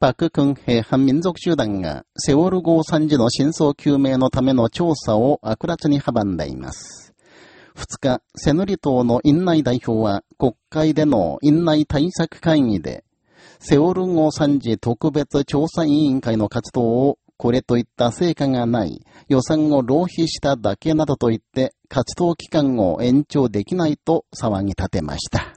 パククンヘ反民族集団がセオル号惨事の真相究明のための調査を悪辣に阻んでいます。2日、セヌリ島の院内代表は国会での院内対策会議で、セオル号惨事特別調査委員会の活動をこれといった成果がない、予算を浪費しただけなどと言って、活動期間を延長できないと騒ぎ立てました。